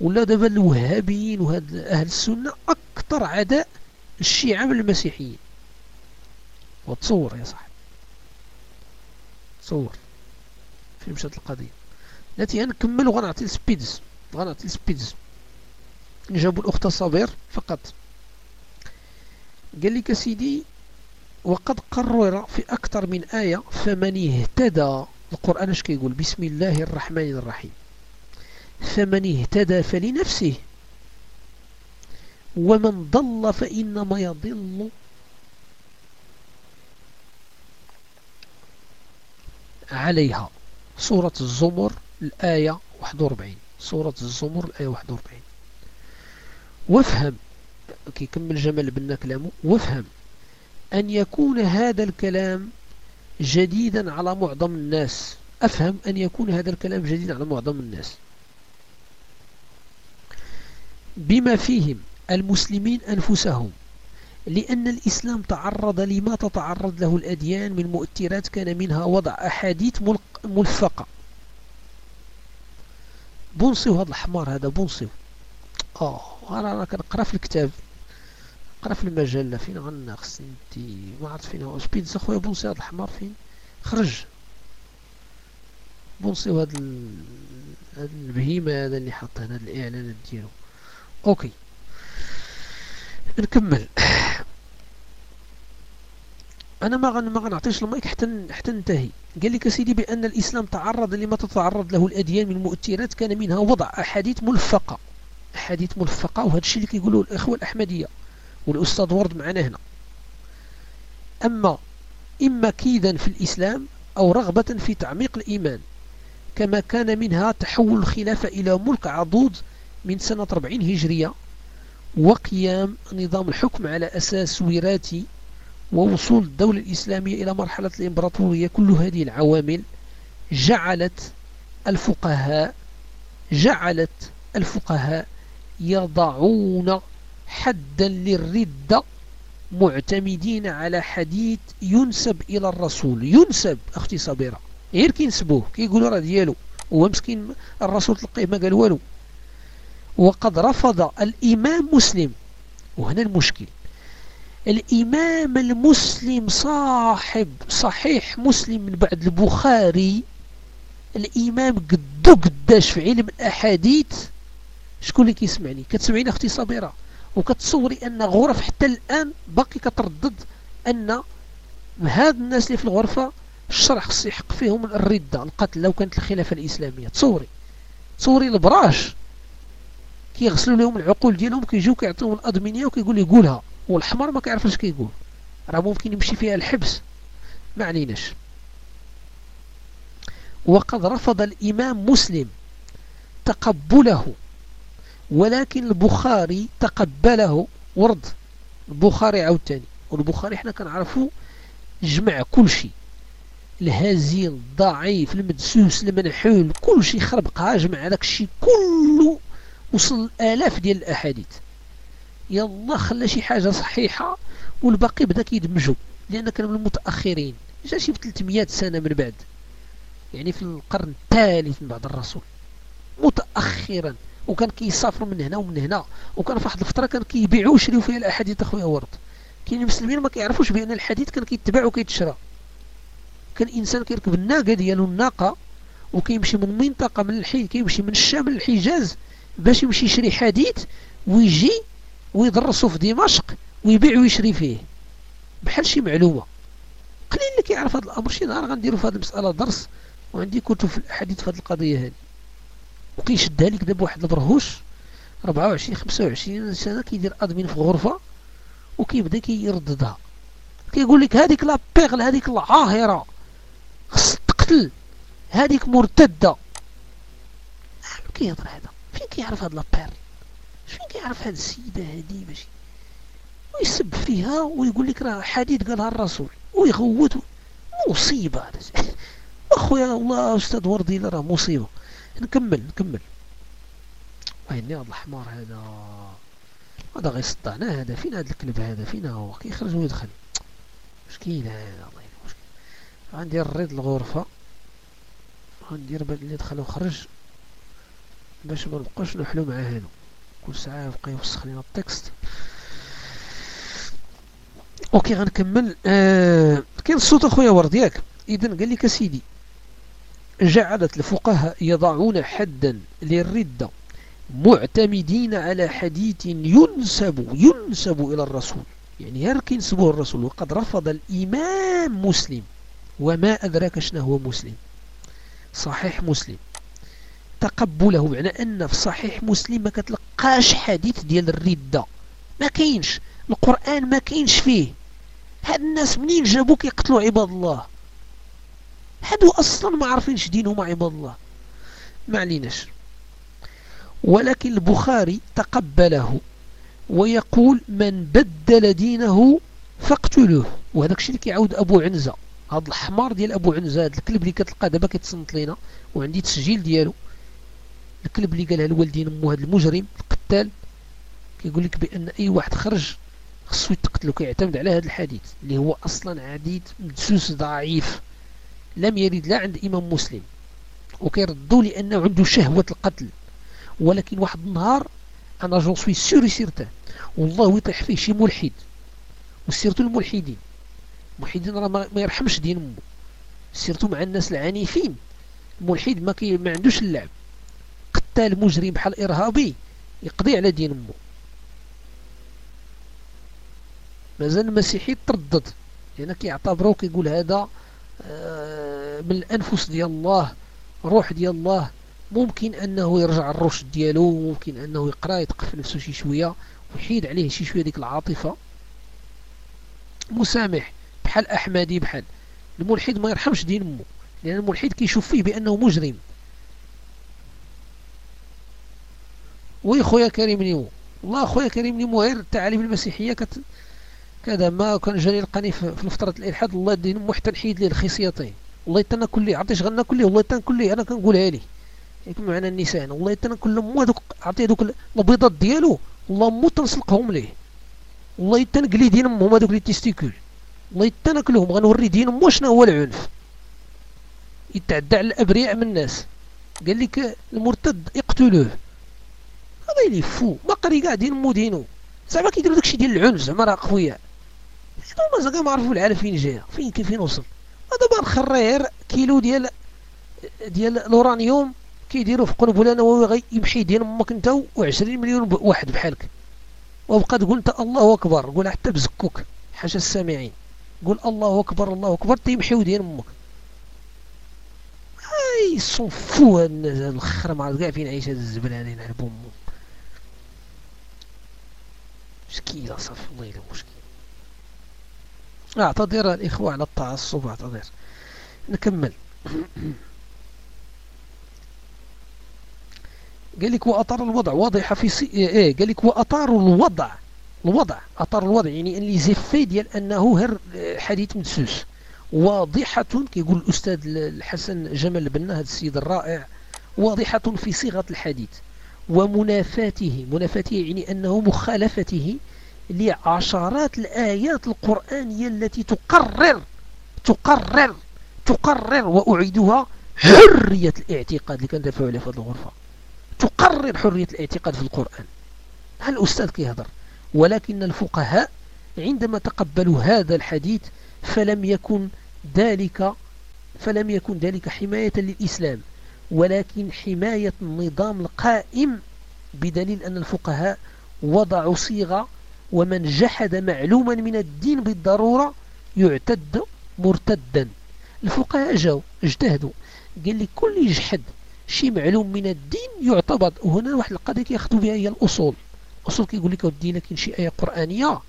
ولا دابا الوهابيين وهاد أهل السنة أكثر عداء الشيعة من المسيحيين. وتصور يا صاحبي. تصور. في مشات القضية؟ التي غنكمل وغنعطي السبيدز. غنعطي السبيدز. جابوا الأخت صابر فقط. قال لك سيدي وقد قرر في أكثر من آية فمن اهتدى القرآن اش كيقول؟ بسم الله الرحمن الرحيم. فمن اهتدى فلنفسه ومن ضل فإنما يضل. عليها سورة الزمر الآية 41 سورة الزمر الآية 41 وافهم كيكمل جمال بن كلامه وافهم أن يكون هذا الكلام جديدا على معظم الناس. أفهم أن يكون هذا الكلام جديدا على معظم الناس. بما فيهم المسلمين أنفسهم لأن الإسلام تعرض لما تتعرض له الأديان من مؤثرات كان منها وضع أحاديث ملفقة. بونسيو هذا الحمار هذا بونسيو. آه أنا كنقرا في الكتاب. قرأ في المجلة فين غناقص انت ما عرفت فين هو. سبيدز أخويا بونسي هذا الحمار فين؟ خرج. بونسيو هذا هذا البهيمة هذا اللي حط هنا الاعلانات ديالو OK. نكمل. أنا ما غن ما غنعطيش المايك حتى حتى ننتهي. قال لك سيدي بأن الإسلام تعرض لما تتعرض له الأديان من مؤثرات كان منها وضع أحاديث ملفقة. أحاديث ملفقة وهذا الشيء اللي كيقولوا الأخوة الأحمدية. والأستاذ ورد معنا هنا. أما إما كيدا في الإسلام أو رغبة في تعميق الإيمان كما كان منها تحول الخلافة إلى ملك عضوض من سنة 40 هجرية وقيام نظام الحكم على أساس وراثي ووصول الدولة الإسلامية إلى مرحلة الإمبراطورية. كل هذه العوامل جعلت الفقهاء جعلت الفقهاء يضعون حدا للردة معتمدين على حديث ينسب إلى الرسول. ينسب أختي صبيرة. غير كينسبوه كيقولوا راه ديالو. هو مسكين الرسول تلقيه ما قال والو. وقد رفض الإمام مسلم. وهنا المشكل. الإمام المسلم صاحب صحيح مسلم من بعد البخاري الإمام قدو قداش في علم الأحاديث شكون اللي كيسمعني؟ كتسمعيني أختي صبيرة؟ وكتصوري أن غرف حتى الآن باقي كتردد أن هاد الناس اللي في الغرفة الشرع خص يحق فيهم الردة القتل لو كانت الخلافة الإسلامية. تصوري. تصوري البراش. كيغسلوا لهم العقول ديالهم كيجيو كيعطيوهم الأدمينية وكيقول لي قولها. والحمار ما كيعرفش كيقول. راه ممكن يمشي فيها الحبس. ما عليناش. وقد رفض الإمام مسلم تقبله. ولكن البخاري تقبله ورد. البخاري عاوتاني. والبخاري حنا كنعرفو جمع كل شيء الهزيل الضعيف المدسوس المنحول كل شيء خربقها جمع هذاك الشيء كله وصل آلاف ديال الأحاديث. يلا خلى شي حاجة صحيحة والباقي بدا كيدمجوا لأن كانوا من المتأخرين. جا شي 300 سنة من بعد. يعني في القرن الثالث من بعد الرسول. متأخرا. وكان كيسافروا من هنا ومن هنا. وكان في واحد الفترة كان كيبيعوا ويشريوا فيها الأحاديث أخويا ورد. كاين المسلمين ما كيعرفوش بأن الحديث كان كيتباع وكيتشرى. كان إنسان كيركب الناقة ديالو الناقة وكيمشي من منطقة من الحي كيمشي من الشام للحجاز باش يمشي يشري حديث ويجي ويدرسه في دمشق ويبيع ويشري فيه. بحال شي معلومة. قليل اللي كيعرف هذا الأمر. شي نهار غنديرو في هذه المسألة درس وعندي كتب في الأحاديث في هذه القضية هذه. وكيشدها لك دابا واحد البرهوش 24 25 سنة كيدير أدمين في غرفة وكيبدا كيرددها. كيقول لك هذيك لا بيغل هذيك العاهرة خص تقتل. هذيك مرتدة. كيهضر هذا؟ فين كيعرف هاد لابير فين كيعرف هاد السيدة هادي ماشي؟ ويسب فيها ويقول لك راه حديث قالها الرسول ويغوت. مصيبة أخويا والله أستاذ وردي راه مصيبة. نكمل نكمل. وين هذا الحمار هذا؟ هذا غير صدعنا هذا فين؟ هذا الكلب هذا فين؟ هو كيخرج ويدخل. مشكلة هذا الله مشكلة غندير ال red الغرفة. غندير اللي دخل وخرج باش ما نبقاوش نحلو مع هادو كل ساعة يبقى يوسخ لنا ال texte. أوكي غنكمل. آه كاين الصوت أخويا ورد ياك اذا قال لك سيدي جعلت الفقهاء يضعون حدا للردة معتمدين على حديث ينسب ينسب إلى الرسول. يعني غير كينسبوه الرسول وقد رفض الإمام مسلم وما أدراك شنو هو مسلم. صحيح مسلم. تقبله معنى أن في صحيح مسلم ما كتلقاش حديث ديال الردة. ما كاينش. القرآن ما كاينش فيه. هاد الناس منين جابوا كيقتلوا عباد الله؟ هادو أصلا ما عارفينش دينهم عباد الله. ما عليناش. ولكن البخاري تقبله ويقول من بدل دينه فاقتلوه. وهذاك الشيء اللي كيعاود أبو عنزة. هذا الحمار ديال أبو عنزة هذا الكلب اللي كتلقى دابا كيتصنت لينا وعندي تسجيل ديالو. الكلب اللي قالها لوالدين امو هذا المجرم القتال كيقول لك بأن أي واحد خرج خصو يتقتلو كيعتمد على هذا الحديث اللي هو أصلا عديد مدسوس ضعيف. لم يرد لا عند إمام مسلم. وكيردوا لأنه عنده شهوة القتل. ولكن واحد النهار أنا جون سوي سوري سيرتان والله يطيح فيه شي ملحد. وسيرتو الملحدين. الملحدين راه ما يرحمش دين أمه. سيرتو مع الناس العنيفين. الملحد ما, كي ما عندوش اللعب. قتال مجرم بحال إرهابي يقضي على دين أمه. مازال المسيحي تردد. لأن كيعتبروا كيقول هذا آه، من الأنفس ديال الله روح ديال الله ممكن أنه يرجع الرشد ديالو ممكن أنه يقرأ يتقف نفسه شي شوية ويحيد عليه شي شوية ديك العاطفة. مسامح بحال أحمدي بحال الملحد ما يرحمش دين أمه لأن الملحد كيشوف فيه بأنه مجرم. وي خويا كريم نيمو والله خويا كريم نيمو غير التعاليم المسيحية كت كذا ما كان جاني لقاني في فترة الإلحاد الله دين امه حتى نحيد ليه الخصيتين والله تانا كلي عطيش غنا كلي والله تانا كلي أنا كنقولها لي. ياك معنى النساء والله تانا كل مو هذوك عطيه دوك البيضات ديالو والله مو تنسلقهم ليه. والله تنقلي دين أمهم هذوك لي تيستيكول والله تناكلهم غنوري دين امو شنو هو العنف؟ يتعدى على الأبرياء من الناس. قال لك المرتد اقتلوه هذا اللي فو ما قري كاع دين مو دينو. زعما كيديروا داكشي ديال العنف زعما راه قوياء هما زعما ما عرفوا العالم فين جاية فين كيف نوصل دابا نخرير كيلو ديال ديال الأورانيوم كيديروا في قنبله نووي يمشي ديال أمك انت و20 مليون واحد بحالك. وبقى تقول انت الله أكبر قول حتى بزكوك حاجة السامعين. قول الله أكبر الله أكبر تيمحيو ديال أمك اي صفو الآخر ما عرفت كاع فين عايش هاد الزبلانين على بومو مشكيله صافي والله الا مشكل أعتذر الإخوة على التعصب أعتذر. نكمل. قال لك وأطار الوضع واضحه في سي... إيه, إيه، قال لك وأطار الوضع الوضع أطار الوضع يعني اللي زفي ديال أنه هر حديث مدسوس. واضحة كيقول الأستاذ الحسن جمال البنا هذا السيد الرائع واضحة في صيغة الحديث. ومنافاته منافاته يعني أنه مخالفته لعشرات الآيات القرآنية التي تقرر تقرر تقرر وأعيدها حرية الاعتقاد اللي كان دافعوا عليه في هذه الغرفة. تقرر حرية الاعتقاد في القرآن. هل الأستاذ كيهضر؟ ولكن الفقهاء عندما تقبلوا هذا الحديث فلم يكن ذلك فلم يكن ذلك حماية للإسلام ولكن حماية النظام القائم بدليل أن الفقهاء وضعوا صيغة ومن جحد معلوما من الدين بالضرورة يعتد مرتدا. الفقهاء جاوا اجتهدوا. قال لي كل يجحد شي معلوم من الدين يعتبر. وهنا واحد القضية كياخذوا بها هي الأصول. الأصول كيقول لك الدين كاين شي آية قرآنية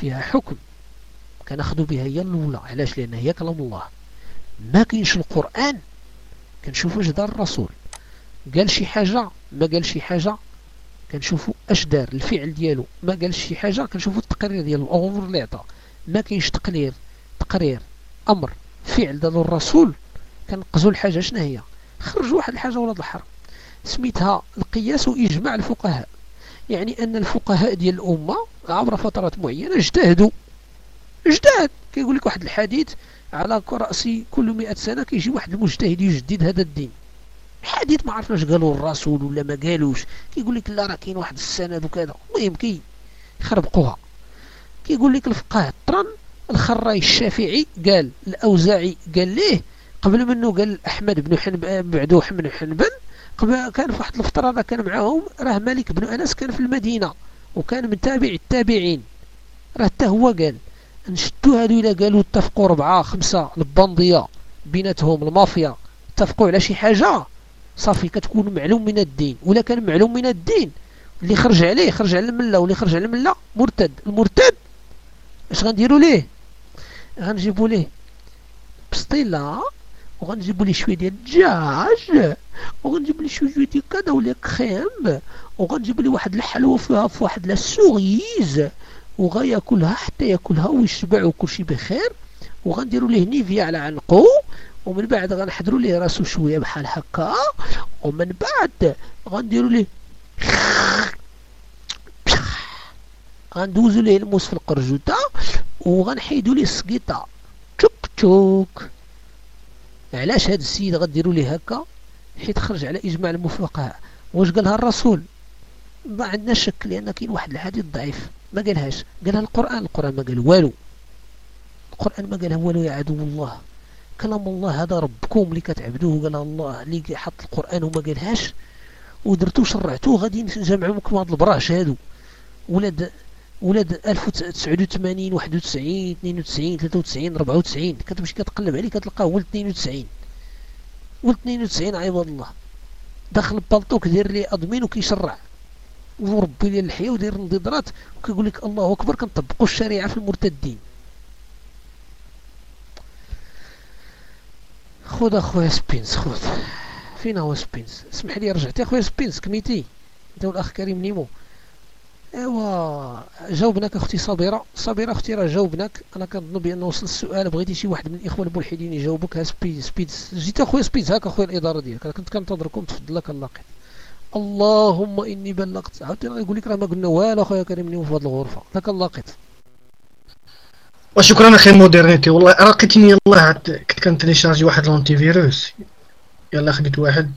فيها حكم. كناخذوا بها هي الأولى. علاش؟ لأن هي كلام الله. ما كاينش القرآن كنشوفوا دار الرسول. قال شي حاجة ما قال شي حاجة كنشوفوا اش دار الفعل ديالو. ما قال شي حاجة كنشوفوا التقرير ديالو. الأمر اللي عطا ما كاينش تقرير. تقرير. أمر. فعل دار الرسول. كنقزوا الحاجة شنو هي؟ خرج واحد الحاجة ولاد الحرام سميتها القياس وإجماع الفقهاء. يعني أن الفقهاء ديال الأمة عبر فترات معينة اجتهدوا. اجتهد. كيقول لك واحد الحديث على رأس كل مئة سنة كيجي واحد المجتهد يجدد هذا الدين. حديث ما عرفناش قالوا الرسول ولا ما قالوش. كيقول لك لا راه كاين واحد السند وكذا. المهم كي يخربقوها كيقول لك الفقه الطرن الخراي الشافعي قال الأوزاعي قال ليه؟ قبل منه قال أحمد بن حنبل بعدو بن حنبل. كان في واحد الفترة راه كان معاهم راه مالك بن أنس كان في المدينة وكان من تابع التابعين. راه حتى هو قال نشدو هادو الا قالوا اتفقوا ربعة خمسة البندية بيناتهم المافيا. اتفقوا على شي حاجة؟ صافي كتكون معلوم من الدين. ولا كان معلوم من الدين اللي خرج عليه خرج على المله واللي خرج على المله مرتد. المرتد اش غنديروا ليه؟ غنجيبوا ليه بسطيلة وغنجيبوا ليه شوية ديال الدجاج وغنجيب ليه شوية ديال كذا ولا كريم وغنجيب ليه واحد الحلوة فيها في واحد لا سوريز وغياكلها حتى ياكلها ويشبع وكل شيء بخير. وغنديروا ليه نيفيا على عنقو ومن بعد غنحضروا ليه راسو شوية بحال هكا ومن بعد غنديروا ليه غندوزو ليه الموس في القرجوطة وغنحيدو ليه السقيطة. تشوك تشوك. علاش هاد السيد غديروا ليه هكا؟ حيت خرج على إجماع المفقهاء واش قالها الرسول؟ ما عندنا شك لأن كاين واحد الحديث ضعيف. ما قالهاش. قالها القرآن. القرآن ما قال والو. القرآن ما قالها والو يا عدو الله. كلام الله هذا ربكم اللي كتعبدوه قال الله اللي حط القرآن وما قالهاش ودرتو شرعتوه غادي نجمعوا لكم هاد البراش هادو. ولاد ولاد 1980 91 92 93 94 كتمشي كتقلب عليه كتلقاه ولد 92 ولد 92 عباد الله. داخل البالطو كدير لي أدمين وكيشرع. وربي لي اللحيه ودير النضيضرات وكيقول لك الله أكبر كنطبقوا الشريعة في المرتدين. خذ اخويا سبينس خذ. فين هو سبينس؟ اسمح لي رجعتي اخويا سبينس كميتي انت والاخ كريم نيمو. ايوا جاوبناك أختي صابرة. صابرة أختي راه جاوبناك. أنا كنظن بان وصل السؤال بغيتي شي واحد من الإخوة الملحدين يجاوبك ها سبيد سبيد جيت اخويا سبيد هاك اخويا الإدارة ديالك. أنا كنت كنتظركم تفضل لك اللاقط اللهم إني بلغت. عاوتاني غيقول لك راه ما قلنا والو أخويا كريم نيمو في هذه الغرفة. لك اللاقط وشكرا أخي مودرنيتي والله راقيتني يلاه كنت كنتليشارجي واحد لونتي فيروس يلا خديت واحد.